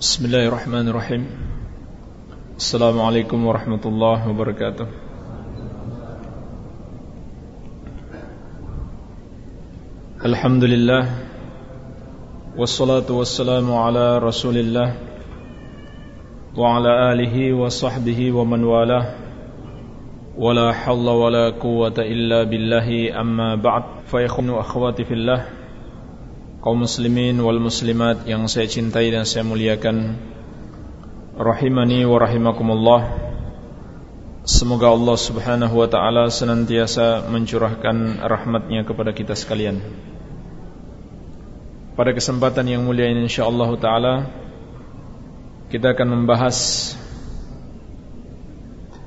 بسم الله الرحمن الرحيم السلام عليكم ورحمة الله وبركاته الحمد لله والصلاة والسلام على رسول الله وعلى آله وصحبه ومن والاه ولا حول ولا قوة إلا بالله أما بعد فيخون وأخواتي في الله kaum muslimin wal muslimat yang saya cintai dan saya muliakan rahimani wa rahimakumullah. Semoga Allah Subhanahu wa taala senantiasa mencurahkan rahmatnya kepada kita sekalian. Pada kesempatan yang mulia ini insyaallah taala kita akan membahas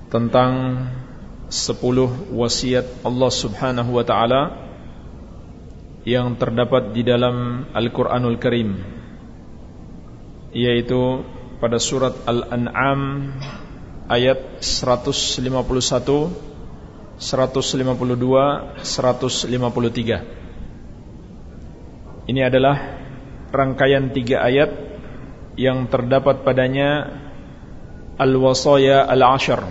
tentang 10 wasiat Allah Subhanahu wa taala yang terdapat di dalam Al-Quranul Karim Yaitu pada surat Al-An'am ayat 151 152 153 Ini adalah rangkaian tiga ayat yang terdapat padanya Al-Wasaya Al-Ashar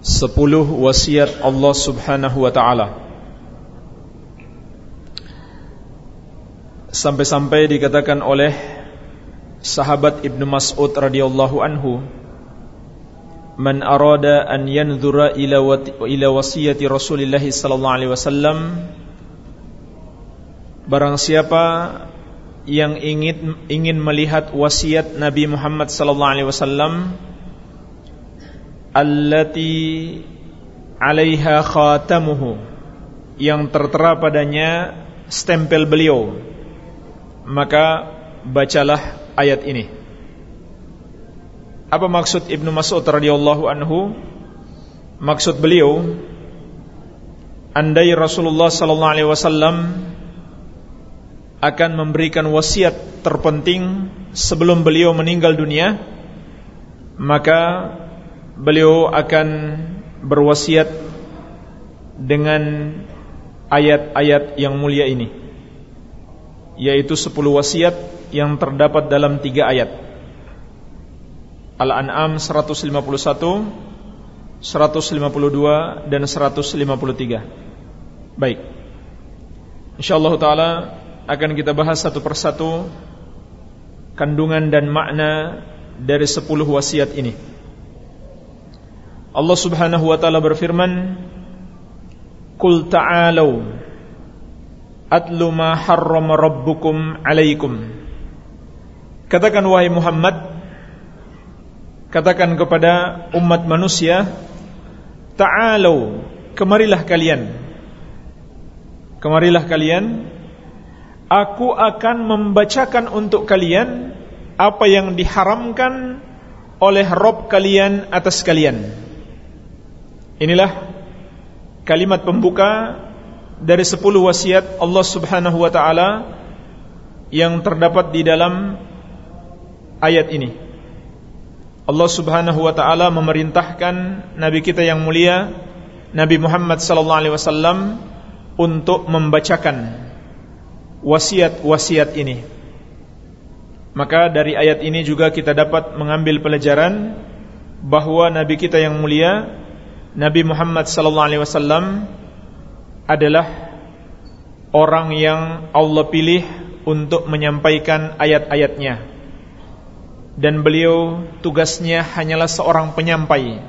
Sepuluh wasiat Allah subhanahu wa ta'ala Sampai-sampai dikatakan oleh sahabat Ibnu Mas'ud radhiyallahu anhu Man arada an yanzura ila ila wasiyati Rasulillah sallallahu alaihi wasallam Barang siapa yang ingin ingin melihat wasiat Nabi Muhammad sallallahu alaihi wasallam allati 'alaiha khatamuhu yang tertera padanya stempel beliau maka bacalah ayat ini. Apa maksud Ibnu Mas'ud radhiyallahu anhu? Maksud beliau andai Rasulullah sallallahu alaihi wasallam akan memberikan wasiat terpenting sebelum beliau meninggal dunia, maka beliau akan berwasiat dengan ayat-ayat yang mulia ini yaitu 10 wasiat yang terdapat dalam tiga ayat. Al-An'am 151 152 dan 153 Baik. InsyaAllah ta'ala akan kita bahas satu persatu Kandungan dan makna dari 10 wasiat ini. Allah subhanahu wa ta'ala berfirman Qul ta'alau atlu ma harrama rabbukum alaikum. Katakan wahai Muhammad Katakan kepada umat manusia Ta'alau Kemarilah kalian. Kemarilah kalian. Aku akan membacakan untuk kalian Apa yang diharamkan Oleh Rob kalian atas kalian. Inilah Kalimat pembuka dari sepuluh wasiat Allah subhanahu wa ta'ala Yang terdapat di dalam ayat ini. Allah subhanahu wa ta'ala memerintahkan Nabi kita yang mulia Nabi Muhammad sallallahu alaihi wasallam Untuk membacakan Wasiat-wasiat ini. Maka dari ayat ini juga kita dapat mengambil pelajaran Bahawa Nabi kita yang mulia Nabi Muhammad sallallahu alaihi wasallam adalah orang yang Allah pilih untuk menyampaikan ayat-ayatnya. Dan beliau tugasnya hanyalah seorang penyampai.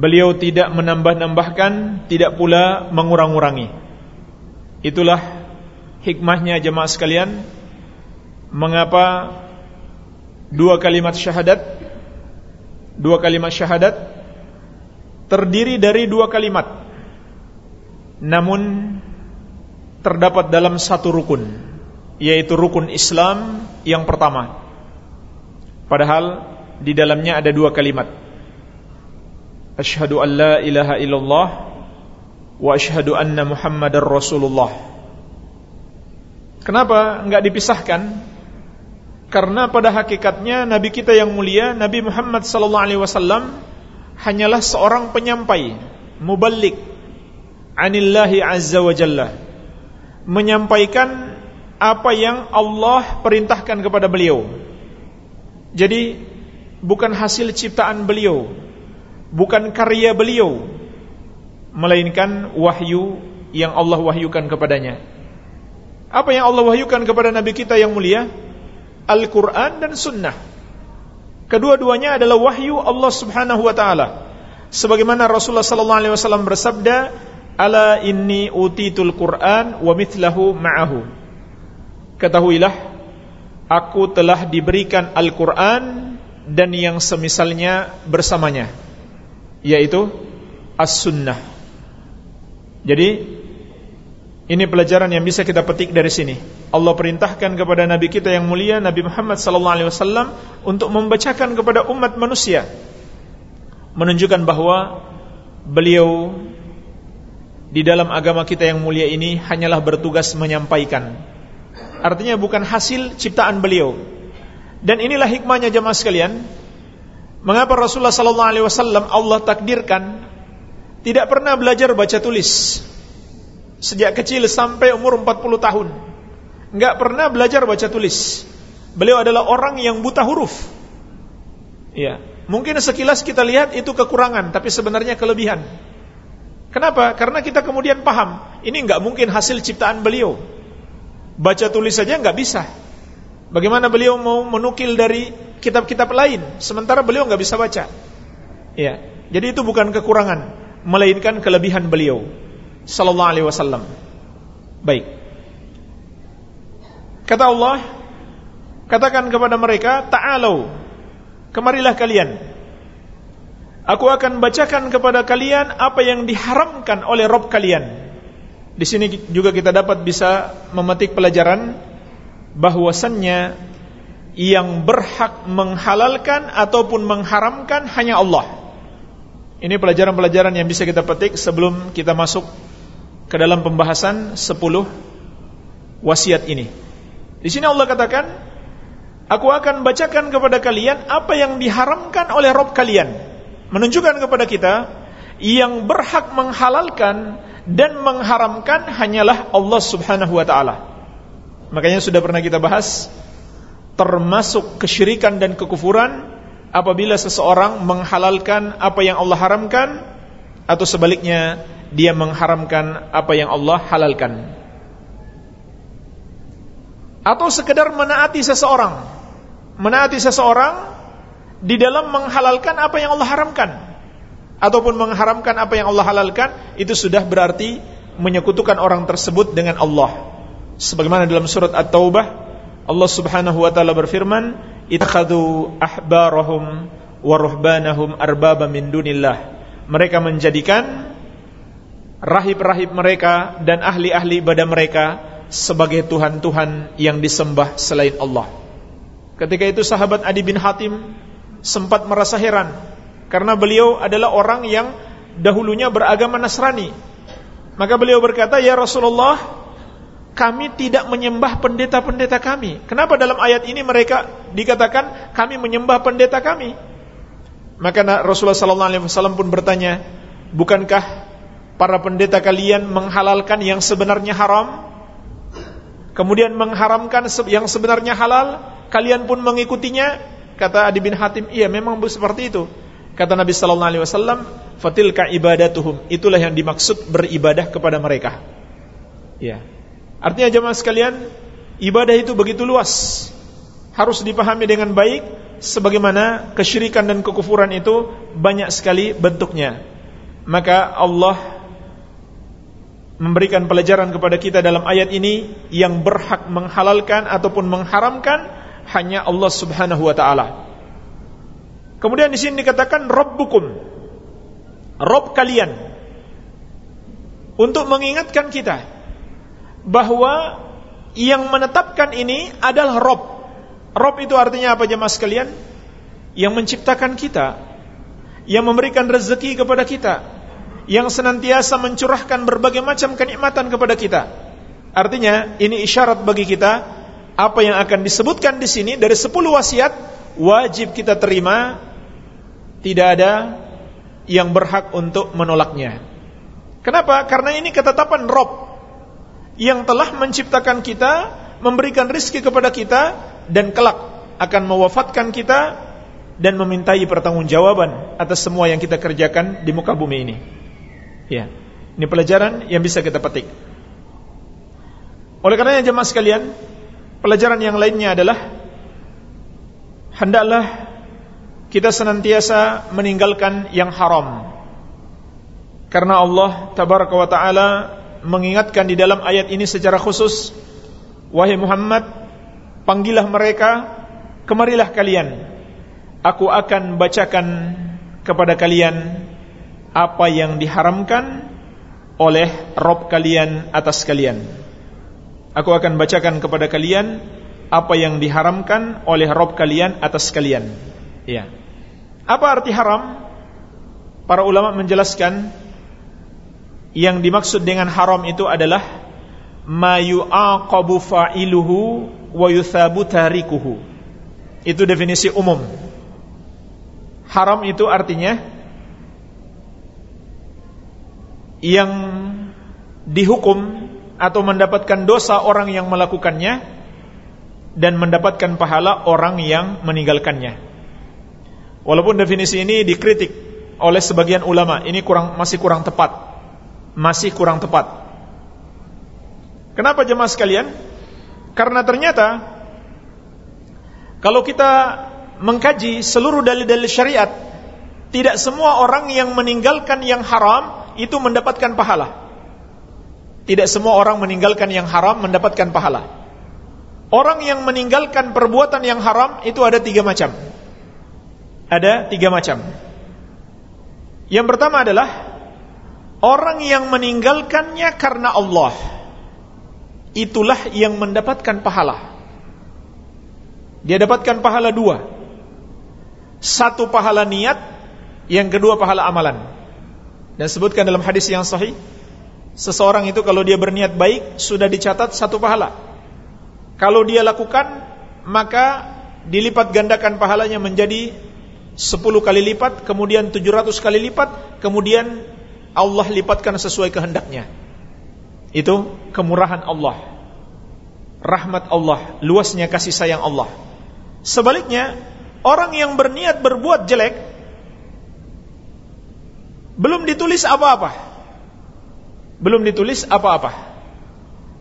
Beliau tidak menambah-nambahkan tidak pula mengurang-urangi. Itulah hikmahnya jemaah sekalian. Mengapa dua kalimat syahadat? Dua kalimat syahadat terdiri dari dua kalimat. Namun terdapat dalam satu rukun yaitu rukun Islam yang pertama. Padahal di dalamnya ada dua kalimat. Asyhadu an la ilaha illallah wa asyhadu anna muhammadar rasulullah. Kenapa enggak dipisahkan? Karena pada hakikatnya nabi kita yang mulia Nabi Muhammad sallallahu alaihi wasallam hanyalah seorang penyampai, mubalik anillahi azza wa jalla. Menyampaikan apa yang Allah perintahkan kepada beliau. Jadi bukan hasil ciptaan beliau, bukan karya beliau, melainkan wahyu yang Allah wahyukan kepadanya. Apa yang Allah wahyukan kepada Nabi kita yang mulia? Al-Quran dan Sunnah. Kedua-duanya adalah wahyu Allah Subhanahu Wa Taala. Sebagaimana Rasulullah Sallallahu Alaihi Wasallam bersabda, "Ala inni utitul Quran wa mithlahu ma'ahu." Ketahuilah, aku telah diberikan Al-Quran dan yang semisalnya bersamanya, yaitu As-Sunnah. Jadi ini pelajaran yang bisa kita petik dari sini. Allah perintahkan kepada Nabi kita yang mulia Nabi Muhammad sallallahu alaihi wasallam untuk membacakan kepada umat manusia menunjukkan bahwa beliau di dalam agama kita yang mulia ini hanyalah bertugas menyampaikan. Artinya bukan hasil ciptaan beliau. Dan inilah hikmahnya jemaah sekalian. Mengapa Rasulullah sallallahu alaihi wasallam Allah takdirkan tidak pernah belajar baca tulis sejak kecil sampai umur 40 tahun. Enggak pernah belajar baca tulis. Beliau adalah orang yang buta huruf. Ya, mungkin sekilas kita lihat itu kekurangan, tapi sebenarnya kelebihan. Kenapa? Karena kita kemudian paham, ini enggak mungkin hasil ciptaan beliau. Baca tulis saja enggak bisa. Bagaimana beliau mau menukil dari kitab-kitab lain, sementara beliau enggak bisa baca. Ya, jadi itu bukan kekurangan, melainkan kelebihan beliau sallallahu alaihi wasallam. Baik. Kata Allah, katakan kepada mereka, "Ta'alu, kemarilah kalian. Aku akan bacakan kepada kalian apa yang diharamkan oleh Rob kalian." Di sini juga kita dapat bisa memetik pelajaran bahwasannya yang berhak menghalalkan ataupun mengharamkan hanya Allah. Ini pelajaran-pelajaran yang bisa kita petik sebelum kita masuk ke dalam pembahasan 10 wasiat ini. Di sini Allah katakan, Aku akan bacakan kepada kalian apa yang diharamkan oleh Rob kalian. Menunjukkan kepada kita, yang berhak menghalalkan dan mengharamkan hanyalah Allah subhanahu wa ta'ala. Makanya sudah pernah kita bahas, termasuk kesyirikan dan kekufuran, apabila seseorang menghalalkan apa yang Allah haramkan, atau sebaliknya, dia mengharamkan apa yang Allah halalkan. Atau sekedar menaati seseorang. Menaati seseorang di dalam menghalalkan apa yang Allah haramkan. Ataupun mengharamkan apa yang Allah halalkan itu sudah berarti menyekutukan orang tersebut dengan Allah. Sebagaimana dalam surat At-Taubah Allah Subhanahu wa taala berfirman ittakhadhu ahbarahum wa ruhbanahum arbaba min dunillah. Mereka menjadikan rahib-rahib mereka dan ahli-ahli ibadah mereka sebagai tuhan-tuhan yang disembah selain Allah. Ketika itu sahabat Adi bin Hatim sempat merasa heran karena beliau adalah orang yang dahulunya beragama Nasrani. Maka beliau berkata, "Ya Rasulullah, kami tidak menyembah pendeta-pendeta kami. Kenapa dalam ayat ini mereka dikatakan kami menyembah pendeta kami?" Maka Rasulullah sallallahu alaihi wasallam pun bertanya, "Bukankah para pendeta kalian menghalalkan yang sebenarnya haram. Kemudian mengharamkan yang sebenarnya halal. Kalian pun mengikutinya. Kata Adi bin Hatim iya memang seperti itu. Kata Nabi sallallahu alaihi wasallam fatilka ibadatuhum. Itulah yang dimaksud beribadah kepada mereka. Ya artinya jemaah sekalian ibadah itu begitu luas. Harus dipahami dengan baik sebagaimana kesyirikan dan kekufuran itu banyak sekali bentuknya. Maka Allah memberikan pelajaran kepada kita dalam ayat ini yang berhak menghalalkan ataupun mengharamkan hanya Allah Subhanahu wa taala. Kemudian di sini dikatakan Rabbukum. Rabb kalian. Untuk mengingatkan kita bahwa yang menetapkan ini adalah Rabb. Rabb itu artinya apa jemaah sekalian? Yang menciptakan kita, yang memberikan rezeki kepada kita, yang senantiasa mencurahkan berbagai macam kenikmatan kepada kita. Artinya, ini isyarat bagi kita apa yang akan disebutkan di sini dari 10 wasiat wajib kita terima, tidak ada yang berhak untuk menolaknya. Kenapa? Karena ini ketetapan Rob yang telah menciptakan kita memberikan rizki kepada kita dan kelak akan mewafatkan kita dan memintai pertanggungjawaban atas semua yang kita kerjakan di muka bumi ini. Ya. Ini pelajaran yang bisa kita petik. Oleh karenanya jemaah sekalian, pelajaran yang lainnya adalah hendaklah kita senantiasa meninggalkan yang haram. Karena Allah tabaraka wa taala mengingatkan di dalam ayat ini secara khusus Wahai Muhammad, panggillah mereka, kemarilah kalian. Aku akan bacakan kepada kalian apa yang diharamkan oleh Rob kalian atas kalian. Aku akan bacakan kepada kalian apa yang diharamkan oleh Rob kalian atas kalian. Ya. Apa arti haram? Para ulama menjelaskan yang dimaksud dengan haram itu adalah ma yu'aqabu fa'iluhu wa yuthabu tarikuhu. Itu definisi umum. Haram itu artinya yang dihukum atau mendapatkan dosa orang yang melakukannya dan mendapatkan pahala orang yang meninggalkannya. Walaupun definisi ini dikritik oleh sebagian ulama, ini kurang masih kurang tepat. Masih kurang tepat. Kenapa jemaah sekalian? Karena ternyata kalau kita mengkaji seluruh dalil-dalil syariat, tidak semua orang yang meninggalkan yang haram itu mendapatkan pahala. Tidak semua orang meninggalkan yang haram mendapatkan pahala. Orang yang meninggalkan perbuatan yang haram itu ada tiga macam. Ada tiga macam. Yang pertama adalah orang yang meninggalkannya karena Allah itulah yang mendapatkan pahala. Dia dapatkan pahala dua. Satu pahala niat, yang kedua pahala amalan. Dan sebutkan dalam hadis yang sahih, seseorang itu kalau dia berniat baik sudah dicatat satu pahala. Kalau dia lakukan, maka dilipat gandakan pahalanya menjadi 10 kali lipat, kemudian 700 kali lipat, kemudian Allah lipatkan sesuai kehendaknya. Itu kemurahan Allah Rahmat Allah Luasnya kasih sayang Allah Sebaliknya Orang yang berniat berbuat jelek Belum ditulis apa-apa Belum ditulis apa-apa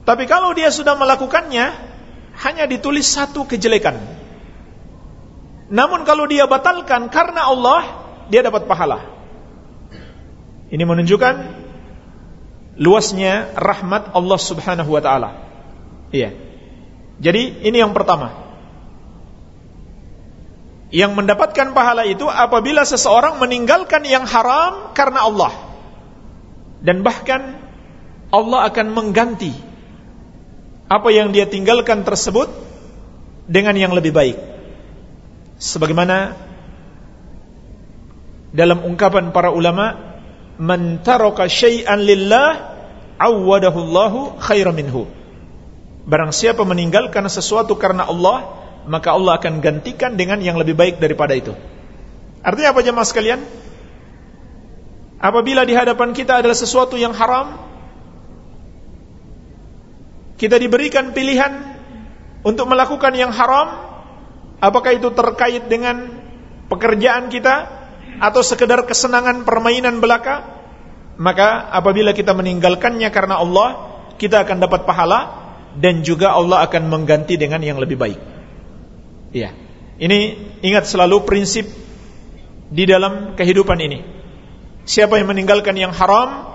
Tapi kalau dia sudah melakukannya Hanya ditulis satu kejelekan Namun kalau dia batalkan karena Allah Dia dapat pahala Ini menunjukkan luasnya rahmat Allah Subhanahu wa taala. Iya. Jadi ini yang pertama. Yang mendapatkan pahala itu apabila seseorang meninggalkan yang haram karena Allah. Dan bahkan Allah akan mengganti apa yang dia tinggalkan tersebut dengan yang lebih baik. Sebagaimana dalam ungkapan para ulama man taraka syai'an lillah awwadahullahu khairan minhu. Barang siapa meninggalkan sesuatu karena Allah, maka Allah akan gantikan dengan yang lebih baik daripada itu. Artinya apa jemaah sekalian? Apabila di hadapan kita adalah sesuatu yang haram, kita diberikan pilihan untuk melakukan yang haram, apakah itu terkait dengan pekerjaan kita atau sekedar kesenangan permainan belaka, maka apabila kita meninggalkannya karena Allah, kita akan dapat pahala dan juga Allah akan mengganti dengan yang lebih baik. Iya. Ini ingat selalu prinsip di dalam kehidupan ini. Siapa yang meninggalkan yang haram,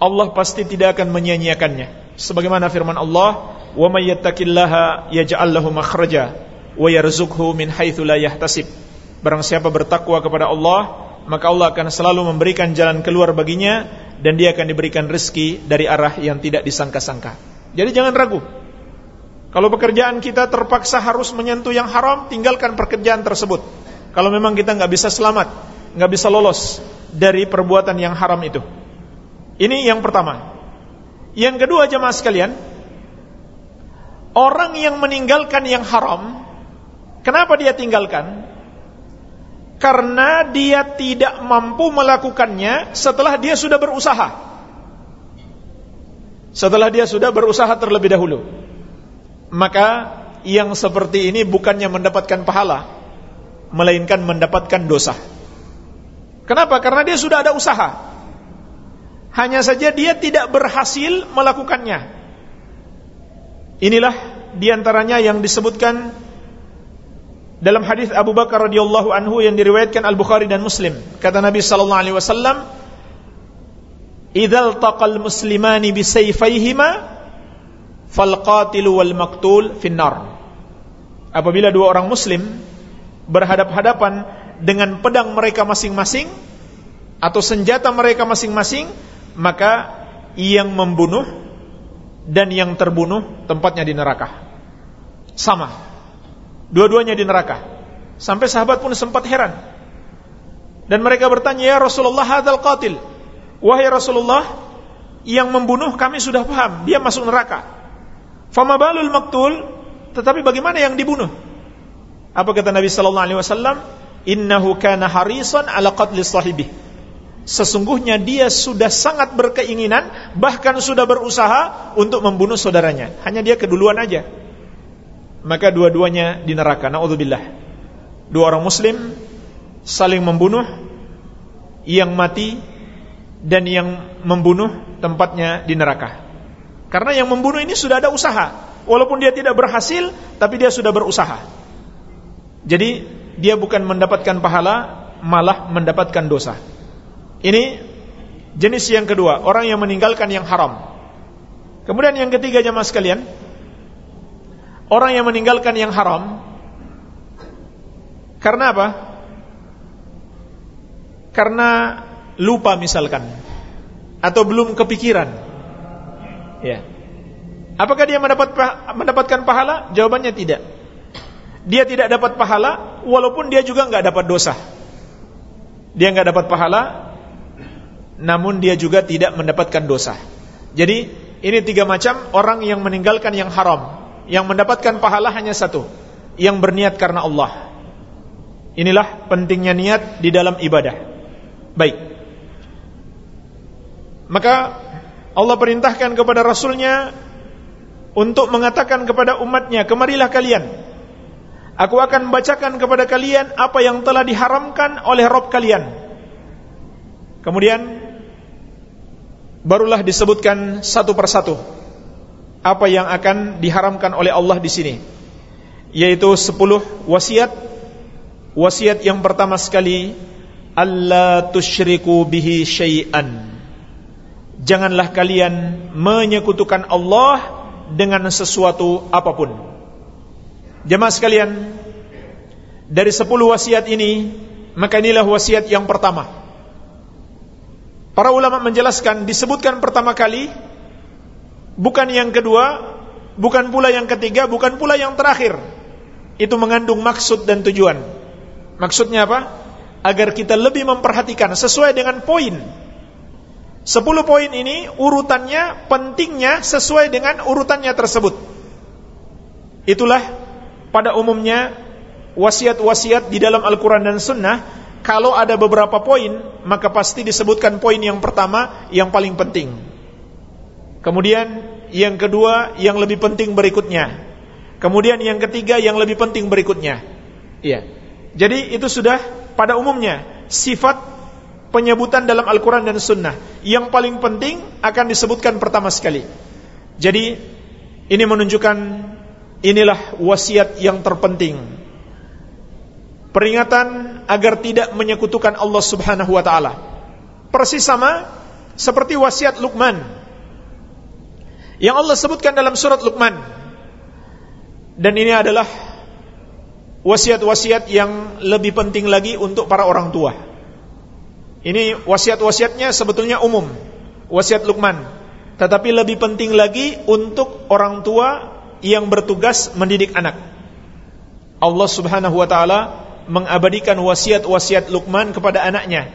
Allah pasti tidak akan menyia-nyiakannya. Sebagaimana firman Allah, "Wa may yattaqillaha yaj'al lahu makhraja wa yarzuqhu min haitsu la yahtasib." Barang siapa bertakwa kepada Allah, maka Allah akan selalu memberikan jalan keluar baginya dan dia akan diberikan rezeki dari arah yang tidak disangka-sangka. Jadi jangan ragu. Kalau pekerjaan kita terpaksa harus menyentuh yang haram, tinggalkan pekerjaan tersebut. Kalau memang kita nggak bisa selamat, nggak bisa lolos dari perbuatan yang haram itu. Ini yang pertama. Yang kedua jemaah sekalian, orang yang meninggalkan yang haram, kenapa dia tinggalkan? karena dia tidak mampu melakukannya setelah dia sudah berusaha. Setelah dia sudah berusaha terlebih dahulu. Maka yang seperti ini bukannya mendapatkan pahala melainkan mendapatkan dosa. Kenapa? Karena dia sudah ada usaha. Hanya saja dia tidak berhasil melakukannya. Inilah di antaranya yang disebutkan dalam hadis Abu Bakar radhiyallahu anhu yang diriwayatkan Al Bukhari dan Muslim. Kata Nabi sallallahu alaihi wasallam, "Idzal taqal muslimani bisayfayhima fal qatilu wal maqtul finnar." Apabila dua orang muslim berhadap-hadapan dengan pedang mereka masing-masing atau senjata mereka masing-masing, maka yang membunuh dan yang terbunuh tempatnya di neraka. Sama. Dua-duanya di neraka. Sampai sahabat pun sempat heran. Dan mereka bertanya, "Ya Rasulullah, hadzal qatil." Wahai Rasulullah, yang membunuh kami sudah paham, dia masuk neraka. Fama balul maktul, tetapi bagaimana yang dibunuh? Apa kata Nabi sallallahu alaihi wasallam? Innahu kana harisan ala qatli sahibih. Sesungguhnya dia sudah sangat berkeinginan bahkan sudah berusaha untuk membunuh saudaranya. Hanya dia keduluan aja. Maka dua-duanya di neraka. Nauzubillah. Dua orang muslim saling membunuh yang mati dan yang membunuh tempatnya di neraka. Karena yang membunuh ini sudah ada usaha. Walaupun dia tidak berhasil, tapi dia sudah berusaha. Jadi dia bukan mendapatkan pahala, malah mendapatkan dosa. Ini jenis yang kedua, orang yang meninggalkan yang haram. Kemudian yang ketiga jemaah sekalian, orang yang meninggalkan yang haram karena apa? Karena lupa misalkan atau belum kepikiran. Ya. Apakah dia mendapat mendapatkan pahala? Jawabannya tidak dia tidak dapat pahala walaupun dia juga nggak dapat dosa. Dia nggak dapat pahala namun dia juga tidak mendapatkan dosa. Jadi ini tiga macam orang yang meninggalkan yang haram, yang mendapatkan pahala hanya satu, yang berniat karena Allah. Inilah pentingnya niat di dalam ibadah. Baik. Maka Allah perintahkan kepada Rasulnya untuk mengatakan kepada umatnya, kemarilah kalian Aku akan membacakan kepada kalian apa yang telah diharamkan oleh Rob kalian. Kemudian barulah disebutkan satu persatu apa yang akan diharamkan oleh Allah di sini, yaitu sepuluh wasiat. Wasiat yang pertama sekali, Allah tusyriku bihi syai'an. Janganlah kalian menyekutukan Allah dengan sesuatu apa pun. Jemaah sekalian, dari sepuluh wasiat ini, maka inilah wasiat yang pertama. Para ulama menjelaskan, disebutkan pertama kali, bukan yang kedua, bukan pula yang ketiga, bukan pula yang terakhir. Itu mengandung maksud dan tujuan. Maksudnya apa? Agar kita lebih memperhatikan sesuai dengan poin. Sepuluh poin ini urutannya, pentingnya sesuai dengan urutannya tersebut. Itulah pada umumnya wasiat-wasiat di dalam Al-Quran dan Sunnah. Kalau ada beberapa poin maka pasti disebutkan poin yang pertama yang paling penting. Kemudian yang kedua yang lebih penting berikutnya. Kemudian yang ketiga yang lebih penting berikutnya. Iya. Jadi itu sudah pada umumnya. Sifat penyebutan dalam Al-Quran dan Sunnah yang paling penting akan disebutkan pertama sekali jadi ini menunjukkan Inilah wasiat yang terpenting. Peringatan agar tidak menyekutukan Allah Subhanahu wa taala. Persis sama seperti wasiat Luqman yang Allah sebutkan dalam surat Luqman. Dan ini adalah wasiat-wasiat yang lebih penting lagi untuk para orang tua. Ini wasiat-wasiatnya sebetulnya umum, wasiat Luqman. Tetapi lebih penting lagi untuk orang tua yang bertugas mendidik anak. Allah Subhanahu wa taala mengabadikan wasiat-wasiat Luqman kepada anaknya.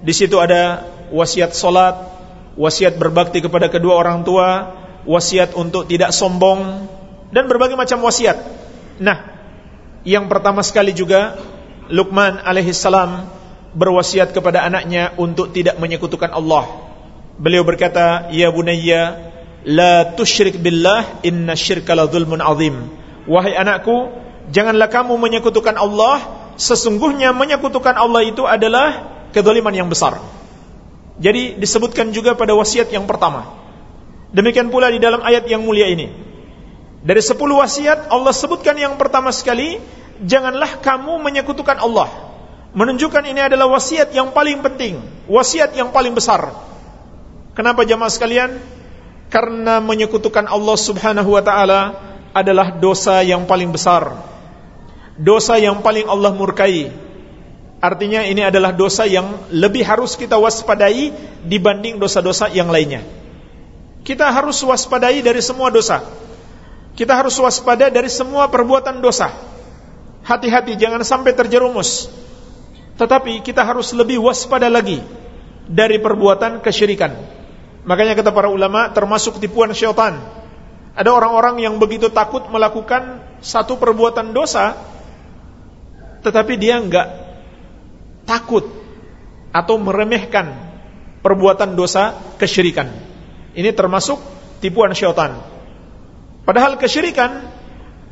Di situ ada wasiat salat, wasiat berbakti kepada kedua orang tua, wasiat untuk tidak sombong dan berbagai macam wasiat. Nah, yang pertama sekali juga Luqman alaihi salam berwasiat kepada anaknya untuk tidak menyekutukan Allah. Beliau berkata, "Ya bunayya, La tusyrik billah inna syirka la zulmun azim. Wahai anakku, janganlah kamu menyekutukan Allah, sesungguhnya menyekutukan Allah itu adalah kezaliman yang besar. Jadi disebutkan juga pada wasiat yang pertama. Demikian pula di dalam ayat yang mulia ini. Dari sepuluh wasiat Allah sebutkan yang pertama sekali, janganlah kamu menyekutukan Allah. Menunjukkan ini adalah wasiat yang paling penting, wasiat yang paling besar. Kenapa jamaah sekalian? karena menyekutukan Allah Subhanahu wa taala adalah dosa yang paling besar. Dosa yang paling Allah murkai. Artinya ini adalah dosa yang lebih harus kita waspadai dibanding dosa-dosa yang lainnya. Kita harus waspadai dari semua dosa. Kita harus waspada dari semua perbuatan dosa. Hati-hati jangan sampai terjerumus. Tetapi kita harus lebih waspada lagi dari perbuatan kesyirikan. Makanya kata para ulama termasuk tipuan syaitan. Ada orang-orang yang begitu takut melakukan satu perbuatan dosa tetapi dia enggak takut atau meremehkan perbuatan dosa kesyirikan. Ini termasuk tipuan syaitan. Padahal kesyirikan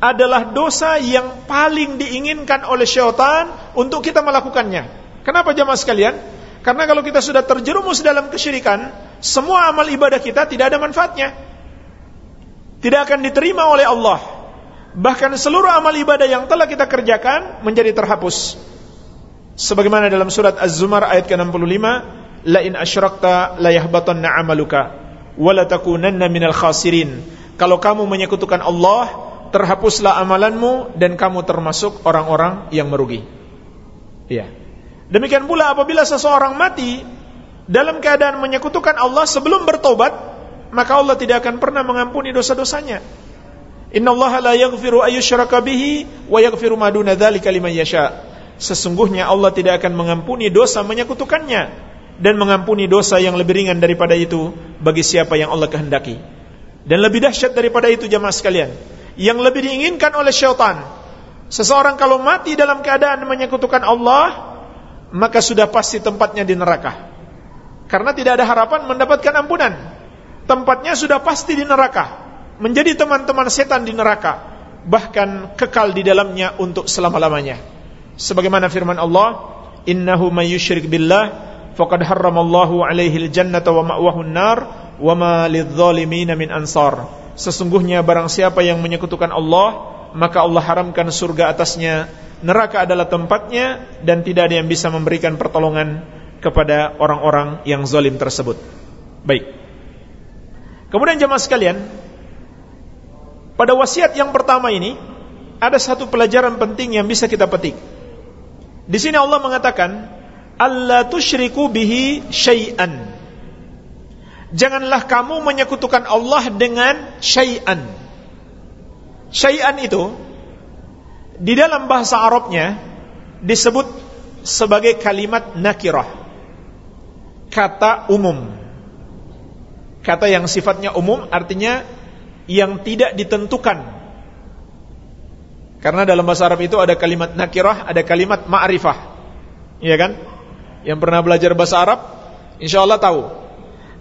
adalah dosa yang paling diinginkan oleh syaitan untuk kita melakukannya. Kenapa jemaah sekalian? Karena kalau kita sudah terjerumus dalam kesyirikan, semua amal ibadah kita tidak ada manfaatnya. Tidak akan diterima oleh Allah. Bahkan seluruh amal ibadah yang telah kita kerjakan menjadi terhapus. Sebagaimana dalam surat Az-Zumar ayat ke-65, la in asyrakta la yahbatanna 'amaluka wa la takunanna minal khasirin. Kalau kamu menyekutukan Allah, terhapuslah amalanmu dan kamu termasuk orang-orang yang merugi. Iya. Demikian pula apabila seseorang mati dalam keadaan menyekutukan Allah sebelum bertobat, maka Allah tidak akan pernah mengampuni dosa-dosanya. Innallaha la yaghfiru ayyushraka bihi wa yaghfiru ma duna dzalika liman yasha. Sesungguhnya Allah tidak akan mengampuni dosa menyekutukannya dan mengampuni dosa yang lebih ringan daripada itu bagi siapa yang Allah kehendaki. Dan lebih dahsyat daripada itu jemaah sekalian, yang lebih diinginkan oleh syaitan. Seseorang kalau mati dalam keadaan menyekutukan Allah, maka sudah pasti tempatnya di neraka. Karena tidak ada harapan mendapatkan ampunan. Tempatnya sudah pasti di neraka. Menjadi teman-teman setan di neraka. Bahkan kekal di dalamnya untuk selama-lamanya. Sebagaimana firman Allah, "Innahu may yusyrik billah faqad harramallahu alaihi al-jannata wa ma'wahu an-nar wa ma lidh-dhalimin min ansar." Sesungguhnya barang siapa yang menyekutukan Allah, maka Allah haramkan surga atasnya neraka adalah tempatnya dan tidak ada yang bisa memberikan pertolongan kepada orang-orang yang zalim tersebut. Baik. Kemudian jemaah sekalian, pada wasiat yang pertama ini ada satu pelajaran penting yang bisa kita petik. Di sini Allah mengatakan, "Allah tusyriku bihi syai'an." Janganlah kamu menyekutukan Allah dengan syai'an. Syai'an itu di dalam bahasa Arabnya disebut sebagai kalimat nakirah. Kata umum. Kata yang sifatnya umum artinya yang tidak ditentukan. Karena dalam bahasa Arab itu ada kalimat nakirah, ada kalimat ma'rifah. Iya kan? Yang pernah belajar bahasa Arab, insya Allah tahu.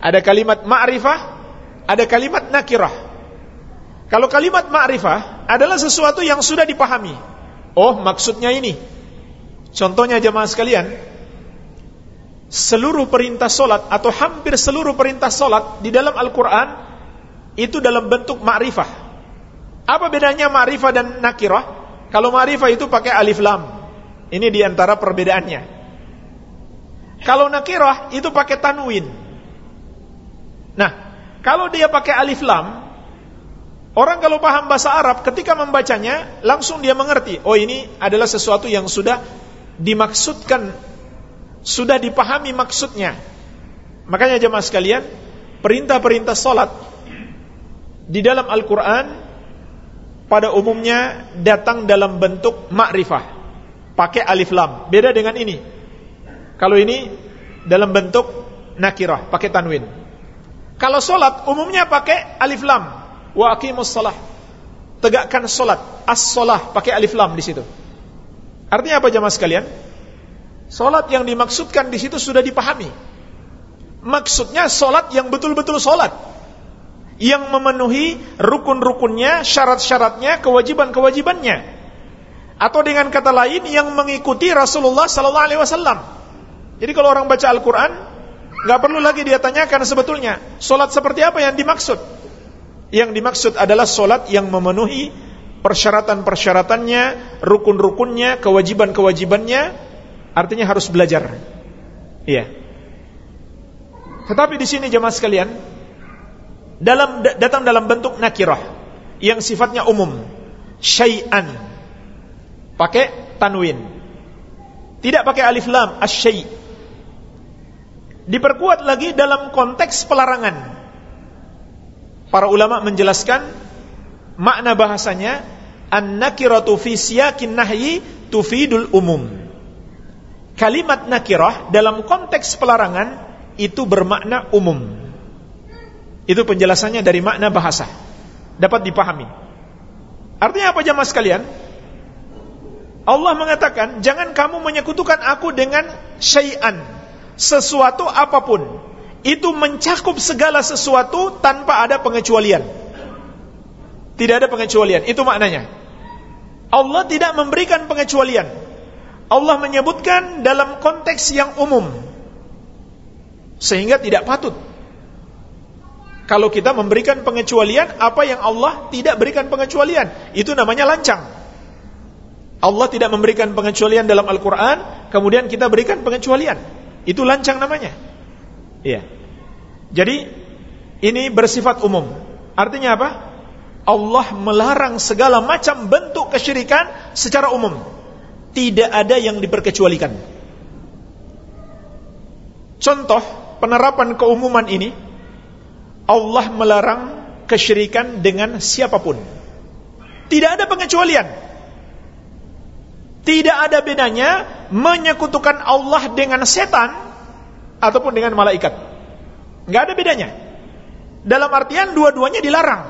Ada kalimat ma'rifah, ada kalimat nakirah. Kalau kalimat ma'rifah adalah sesuatu yang sudah dipahami. Oh, maksudnya ini. Contohnya jemaah sekalian, seluruh perintah solat atau hampir seluruh perintah solat di dalam Al-Quran itu dalam bentuk ma'rifah. Apa bedanya ma'rifah dan nakirah? Kalau ma'rifah itu pakai alif lam. Ini di antara perbedaannya. Kalau nakirah itu pakai tanwin. Nah, kalau dia pakai alif lam, Orang kalau paham bahasa Arab ketika membacanya langsung dia mengerti, oh ini adalah sesuatu yang sudah dimaksudkan, sudah dipahami maksudnya. Makanya jemaah sekalian, perintah-perintah salat di dalam Al-Qur'an pada umumnya datang dalam bentuk ma'rifah, pakai alif lam. Beda dengan ini. Kalau ini dalam bentuk nakirah, pakai tanwin. Kalau salat umumnya pakai alif lam, wa aqimus salah. Tegakkan salat. As-salah pakai alif lam di situ. Artinya apa jemaah sekalian? Salat yang dimaksudkan di situ sudah dipahami. Maksudnya salat yang betul-betul salat. yang memenuhi rukun-rukunnya, syarat-syaratnya, kewajiban-kewajibannya. Atau dengan kata lain yang mengikuti Rasulullah sallallahu alaihi wasallam. Jadi kalau orang baca Al-Qur'an, nggak perlu lagi dia tanyakan sebetulnya solat seperti apa yang dimaksud. Yang dimaksud adalah solat yang memenuhi persyaratan-persyaratannya, rukun-rukunnya, kewajiban-kewajibannya, artinya harus belajar. Iya. Tetapi di sini jemaah sekalian, dalam datang dalam bentuk nakirah yang sifatnya umum syai'an pakai tanwin tidak pakai alif lam asyai diperkuat lagi dalam konteks pelarangan para ulama menjelaskan makna bahasanya an-nakiratu fi siyakin nahyi tufidul umum kalimat nakirah dalam konteks pelarangan itu bermakna umum itu penjelasannya dari makna bahasa. Dapat dipahami. Artinya apa jamaah sekalian? Allah mengatakan, jangan kamu menyekutukan aku dengan syai'an. Sesuatu apa pun. Itu mencakup segala sesuatu tanpa ada pengecualian. Tidak ada pengecualian. Itu maknanya. Allah tidak memberikan pengecualian. Allah menyebutkan dalam konteks yang umum. Sehingga tidak patut kalau kita memberikan pengecualian apa yang Allah tidak berikan pengecualian. Itu namanya lancang. Allah tidak memberikan pengecualian dalam Al-Quran, kemudian kita berikan pengecualian. Itu lancang namanya. Iya. Jadi, ini bersifat umum. Artinya apa? Allah melarang segala macam bentuk kesyirikan secara umum. Tidak ada yang diperkecualikan. Contoh penerapan keumuman ini Allah melarang kesyirikan dengan siapa pun. Tidak ada pengecualian. Tidak ada bedanya menyekutukan Allah dengan setan ataupun dengan malaikat. Enggak ada bedanya. Dalam artian dua-duanya dilarang.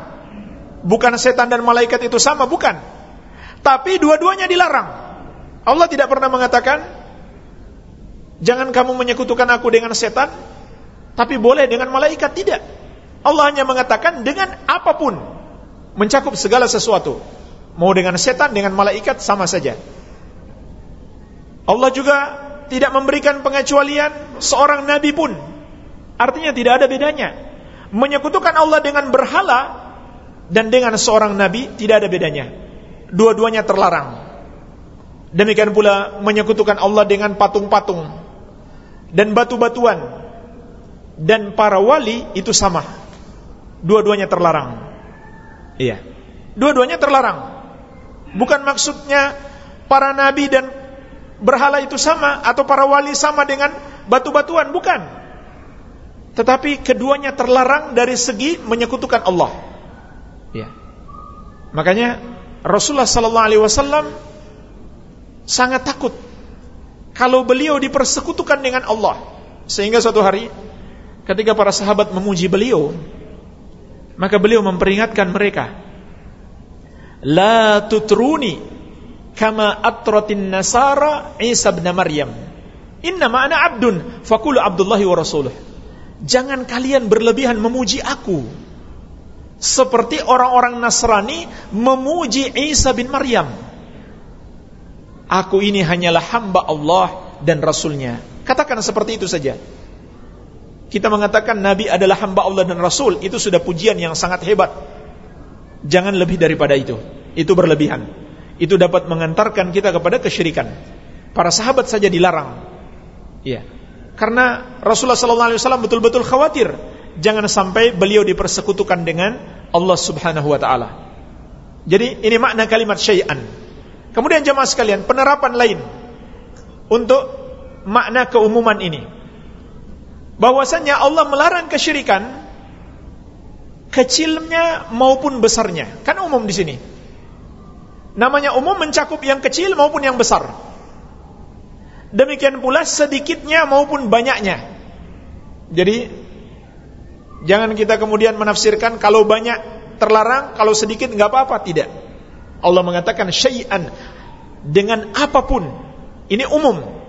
Bukan setan dan malaikat itu sama, bukan. Tapi dua-duanya dilarang. Allah tidak pernah mengatakan, jangan kamu menyekutukan aku dengan setan, tapi boleh dengan malaikat, tidak. Allah hanya mengatakan dengan apa pun mencakup segala sesuatu. Mau dengan setan, dengan malaikat sama saja. Allah juga tidak memberikan pengecualian seorang nabi pun. Artinya tidak ada bedanya. Menyekutukan Allah dengan berhala dan dengan seorang nabi tidak ada bedanya. Dua-duanya terlarang. Demikian pula menyekutukan Allah dengan patung-patung dan batu-batuan dan para wali itu sama Dua-duanya terlarang. Iya. Dua-duanya terlarang. Bukan maksudnya para nabi dan berhala itu sama atau para wali sama dengan batu-batuan, bukan. Tetapi keduanya terlarang dari segi menyekutukan Allah. Ya. Makanya Rasulullah sallallahu alaihi wasallam sangat takut kalau beliau dipersekutukan dengan Allah. Sehingga suatu hari ketika para sahabat memuji beliau, maka beliau memperingatkan mereka, La tutruni kama atratin nasara Isa bin Maryam. Inna ma'ana abdun fakulu abdullahi wa rasuluh. Jangan kalian berlebihan memuji aku. Seperti orang-orang Nasrani memuji Isa bin Maryam. Aku ini hanyalah hamba Allah dan Rasulnya. Katakan seperti itu saja kita mengatakan Nabi adalah hamba Allah dan Rasul, itu sudah pujian yang sangat hebat. Jangan lebih daripada itu. Itu berlebihan. Itu dapat mengantarkan kita kepada kesyirikan. Para sahabat saja dilarang. Ya. Karena Rasulullah SAW betul-betul khawatir jangan sampai beliau dipersekutukan dengan Allah Subhanahu wa taala. Jadi ini makna kalimat syai'an. Kemudian jemaah sekalian, penerapan lain untuk makna keumuman ini bahwasanya Allah melarang kesyirikan kecilnya maupun besarnya. Kan umum di sini. Namanya umum mencakup yang kecil maupun yang besar. Demikian pula sedikitnya maupun banyaknya. Jadi jangan kita kemudian menafsirkan kalau banyak terlarang, kalau sedikit nggak apa-apa, tidak. Allah mengatakan syai'an dengan apa pun. Ini umum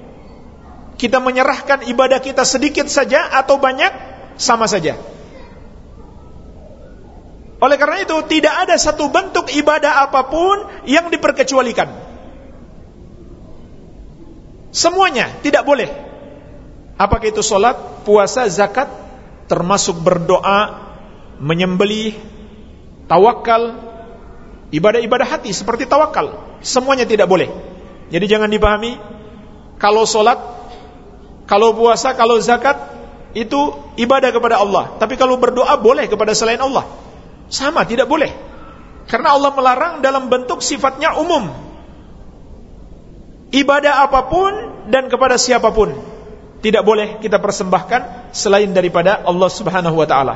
kita menyerahkan ibadah kita sedikit saja atau banyak sama saja. Oleh karena itu tidak ada satu bentuk ibadah apa pun yang diperkecualikan. Semuanya tidak boleh. Apakah itu solat, puasa, zakat, termasuk berdoa, menyembelih, tawakal, ibadah-ibadah hati seperti tawakal, semuanya tidak boleh. Jadi jangan dipahami kalau solat, kalau puasa, kalau zakat itu ibadah kepada Allah. Tapi kalau berdoa boleh kepada selain Allah. Sama, tidak boleh. Karena Allah melarang dalam bentuk sifatnya umum. Ibadah apa pun dan kepada siapa pun tidak boleh kita persembahkan selain daripada Allah Subhanahu wa taala.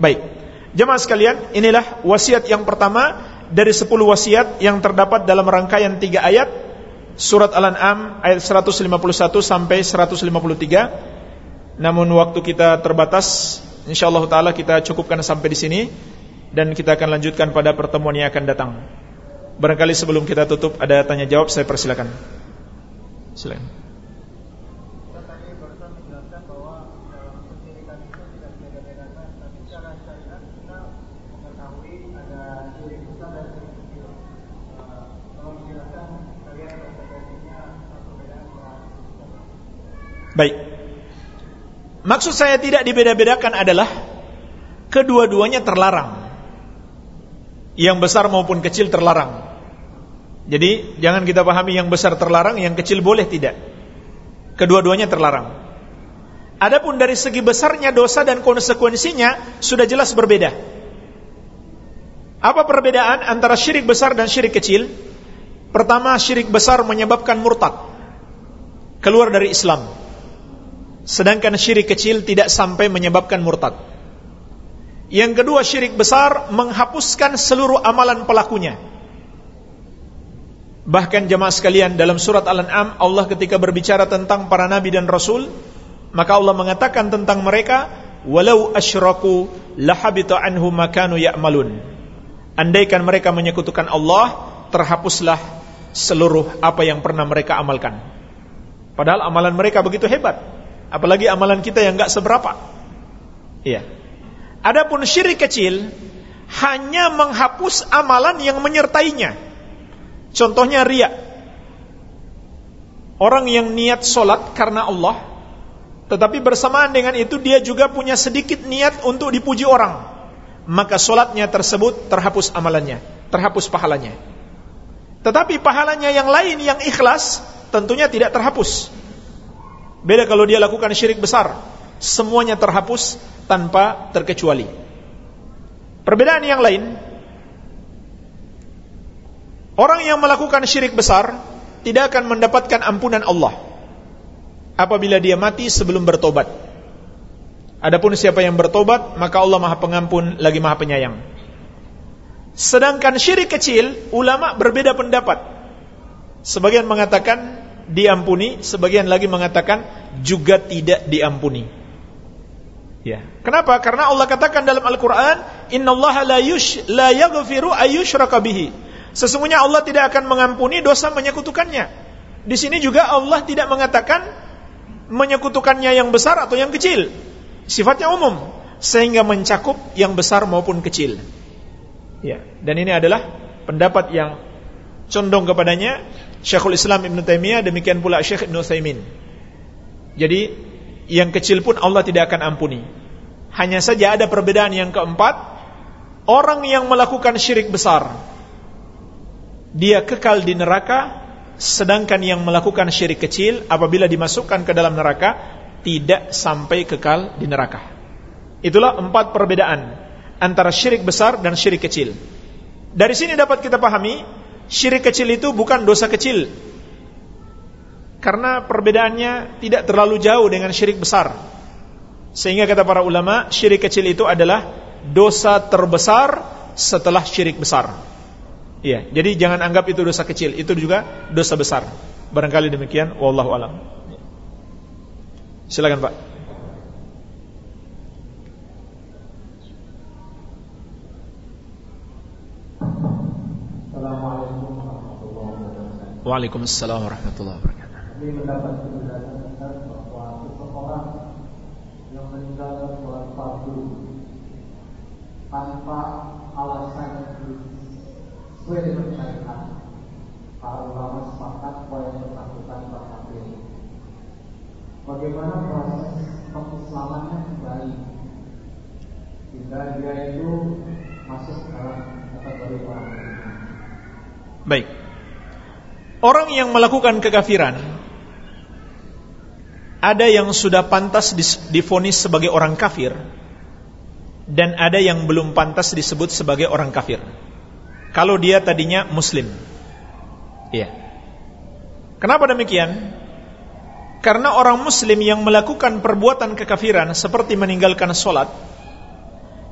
Baik. Jemaah sekalian, inilah wasiat yang pertama dari sepuluh wasiat yang terdapat dalam rangkaian tiga ayat surat Al-An'am ayat 151 sampai 153. Namun waktu kita terbatas, insyaallah taala kita cukupkan sampai di sini dan kita akan lanjutkan pada pertemuan yang akan datang. Barangkali sebelum kita tutup ada tanya jawab saya persilakan. Silakan. Baik. Maksud saya tidak dibeda-bedakan adalah kedua-duanya terlarang. Yang besar maupun kecil terlarang. Jadi jangan kita pahami yang besar terlarang, yang kecil boleh tidak. Kedua-duanya terlarang. Adapun dari segi besarnya dosa dan konsekuensinya sudah jelas berbeda. Apa perbedaan antara syirik besar dan syirik kecil? Pertama, syirik besar menyebabkan murtad. Keluar dari Islam. Sedangkan syirik kecil tidak sampai menyebabkan murtad. Yang kedua syirik besar menghapuskan seluruh amalan pelakunya. Bahkan jemaah sekalian dalam surat Al-An'am Allah ketika berbicara tentang para nabi dan rasul, maka Allah mengatakan tentang mereka, "Walau asyraku lahabita anhum makanu ya'malun." Andaikan mereka menyekutukan Allah, terhapuslah seluruh apa yang pernah mereka amalkan. Padahal amalan mereka begitu hebat. Apalagi amalan kita yang enggak seberapa. Iya. Adapun syirik kecil hanya menghapus amalan yang menyertainya. Contohnya riya. Orang yang niat solat karena Allah, tetapi bersamaan dengan itu dia juga punya sedikit niat untuk dipuji orang, maka solatnya tersebut terhapus amalannya, terhapus pahalanya. Tetapi pahalanya yang lain yang ikhlas tentunya tidak terhapus. Beda kalau dia lakukan syirik besar, semuanya terhapus tanpa terkecuali. Perbedaan yang lain, orang yang melakukan syirik besar tidak akan mendapatkan ampunan Allah apabila dia mati sebelum bertobat. Adapun siapa yang bertobat, maka Allah Maha Pengampun lagi Maha Penyayang. Sedangkan syirik kecil, ulama berbeda pendapat. Sebagian mengatakan diampuni, sebagian lagi mengatakan juga tidak diampuni. Ya. Kenapa? Karena Allah katakan dalam Al-Qur'an, "Innallaha la yush la yaghfiru ayyushraka bihi." Sesungguhnya Allah tidak akan mengampuni dosa menyekutukannya. Di sini juga Allah tidak mengatakan menyekutukannya yang besar atau yang kecil. Sifatnya umum sehingga mencakup yang besar maupun kecil. Ya, dan ini adalah pendapat yang condong kepadanya Syekhul Islam Ibn Taimiyah demikian pula Syekh Ibn Utsaimin. Jadi yang kecil pun Allah tidak akan ampuni. Hanya saja ada perbedaan yang keempat, orang yang melakukan syirik besar dia kekal di neraka sedangkan yang melakukan syirik kecil apabila dimasukkan ke dalam neraka tidak sampai kekal di neraka. Itulah empat perbedaan antara syirik besar dan syirik kecil. Dari sini dapat kita pahami syirik kecil itu bukan dosa kecil karena perbedaannya tidak terlalu jauh dengan syirik besar. Sehingga kata para ulama syirik kecil itu adalah dosa terbesar setelah syirik besar. Iya jadi jangan anggap itu dosa kecil itu juga dosa besar. Barangkali demikian wallahu alam. Silakan Pak. Waalaikumsalam warahmatullahi wabarakatuh. Kami mendapat penjelasan bahwa seseorang yang meninggalkan sholat fardu tanpa alasan sesuai dengan syariat para ulama sepakat bahwa yang bersangkutan berkafir. Bagaimana proses pengislamannya kembali jika dia itu masuk dalam kategori orang Baik. Orang yang melakukan kekafiran ada yang sudah pantas difonis sebagai orang kafir dan ada yang belum pantas disebut sebagai orang kafir. Kalau dia tadinya muslim. Iya. Kenapa demikian? Karena orang muslim yang melakukan perbuatan kekafiran seperti meninggalkan sholat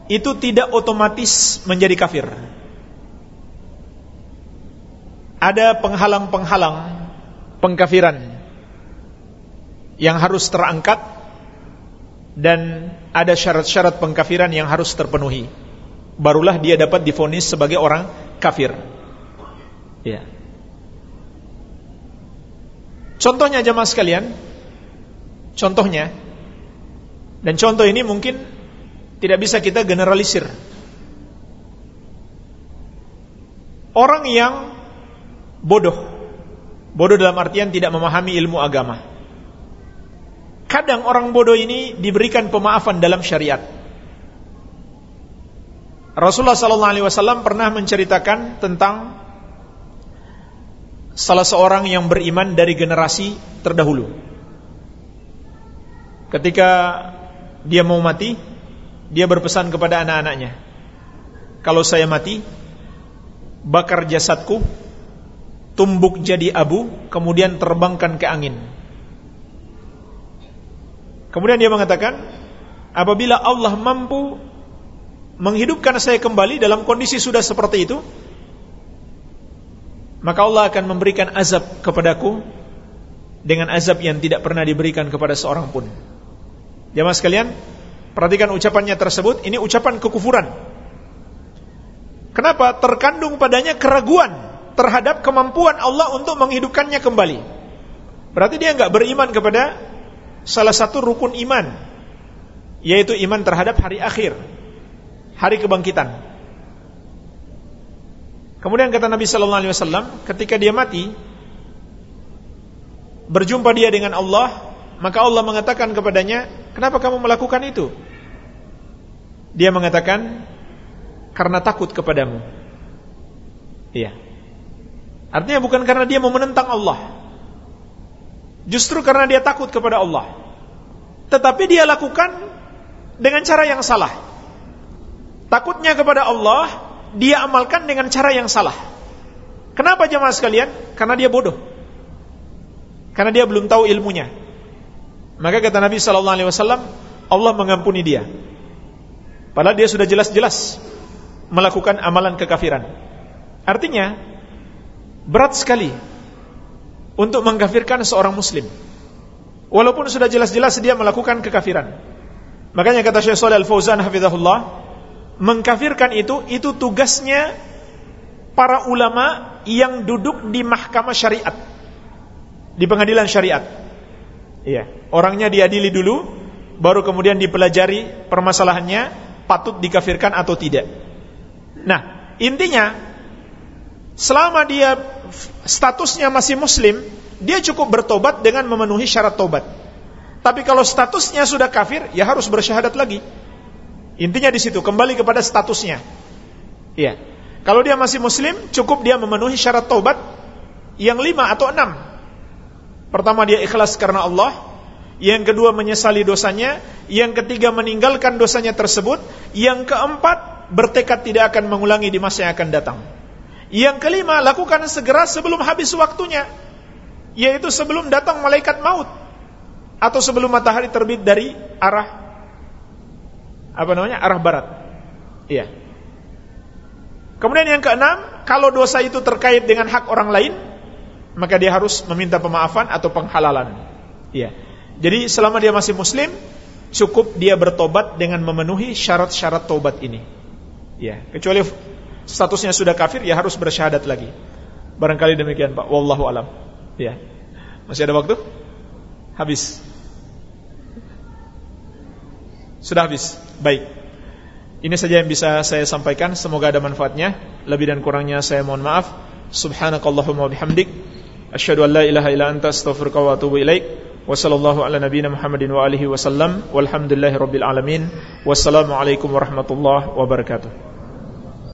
itu tidak otomatis menjadi kafir. Ada penghalang-penghalang pengkafiran yang harus terangkat dan ada syarat-syarat pengkafiran yang harus terpenuhi. Barulah dia dapat difonis sebagai orang kafir. Ya. Contohnya jemaah sekalian, contohnya, dan contoh ini mungkin tidak bisa kita generalisir. Orang yang bodoh, bodoh dalam artian tidak memahami ilmu agama. Kadang orang bodoh ini diberikan pemaafan dalam syariat. Rasulullah SAW pernah menceritakan tentang salah seorang yang beriman dari generasi terdahulu. Ketika dia mau mati, dia berpesan kepada anak-anaknya, "Kalau saya mati, bakar jasadku, tumbuk jadi abu, kemudian terbangkan ke angin." Kemudian dia mengatakan, "Apabila Allah mampu menghidupkan saya kembali dalam kondisi sudah seperti itu, maka Allah akan memberikan azab kepadaku dengan azab yang tidak pernah diberikan kepada seorang pun. Jamaah sekalian, perhatikan ucapannya tersebut, ini ucapan kekufuran. Kenapa? Terkandung padanya keraguan terhadap kemampuan Allah untuk menghidupkannya kembali. Berarti dia enggak beriman kepada salah satu rukun iman, yaitu iman terhadap hari akhir, hari kebangkitan. Kemudian kata Nabi sallallahu alaihi wasallam, ketika dia mati berjumpa dia dengan Allah, maka Allah mengatakan kepadanya, "Kenapa kamu melakukan itu?" Dia mengatakan, "Karena takut kepadamu." Iya. Artinya bukan karena dia mau menentang Allah. Justru karena dia takut kepada Allah. Tetapi dia lakukan dengan cara yang salah. Takutnya kepada Allah dia amalkan dengan cara yang salah. Kenapa jemaah sekalian? Karena dia bodoh. Karena dia belum tahu ilmunya. Maka kata Nabi sallallahu alaihi wasallam, Allah mengampuni dia. Padahal dia sudah jelas-jelas melakukan amalan kekafiran. Artinya berat sekali untuk mengkafirkan seorang muslim. Walaupun sudah jelas-jelas dia melakukan kekafiran. Makanya kata Syekh Shalih Al-Fauzan hafizahullah, mengkafirkan itu itu tugasnya para ulama yang duduk di mahkamah syariat di pengadilan syariat iya orangnya diadili dulu baru kemudian dipelajari permasalahannya patut dikafirkan atau tidak nah intinya selama dia statusnya masih muslim dia cukup bertobat dengan memenuhi syarat tobat tapi kalau statusnya sudah kafir ya harus bersyahadat lagi Intinya di situ kembali kepada statusnya. Iya. Kalau dia masih muslim, cukup dia memenuhi syarat taubat yang lima atau enam. Pertama dia ikhlas karena Allah, yang kedua menyesali dosanya, yang ketiga meninggalkan dosanya tersebut, yang keempat bertekad tidak akan mengulangi di masa yang akan datang. Yang kelima lakukan segera sebelum habis waktunya, yaitu sebelum datang malaikat maut atau sebelum matahari terbit dari arah apa namanya arah barat. Iya. Kemudian yang keenam, kalau dosa itu terkait dengan hak orang lain, maka dia harus meminta pemaafan atau penghalalan. Iya. Jadi selama dia masih muslim, cukup dia bertobat dengan memenuhi syarat-syarat tobat ini. Iya. Kecuali statusnya sudah kafir, ya harus bersyahadat lagi. Barangkali demikian Pak. Wallahu alam. Iya. Masih ada waktu? Habis. Sudah habis. Baik. Ini saja yang bisa saya sampaikan, semoga ada manfaatnya. Lebih dan kurangnya saya mohon maaf. Subhanakallahumma bihamdik asyhadu an la ilaha illa anta astaghfiruka wa atubu ilaik. Ala nabiyyina Muhammadin wa alihi wasallam. Walhamdulillahirabbil alamin. Wassalamualaikum warahmatullahi wabarakatuh.